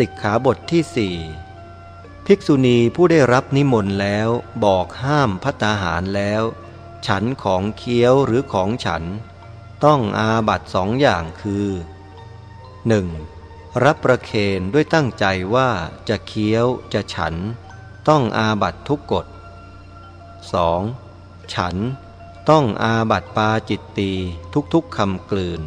สิกขาบทที่สี่ภิกษุณีผู้ได้รับนิมนต์แล้วบอกห้ามพัตาหารแล้ว ฉันของเคี้ยวหรือของฉัน ต้องอาบัตสองอย่างคือ 1. รับประเคนด้วยตั้งใจว่าจะเคี้ยวจะฉัน ต้องอาบัตทุกกฎ 2. ฉันต้องอาบัตปาจิตตีทุกๆคำกลืน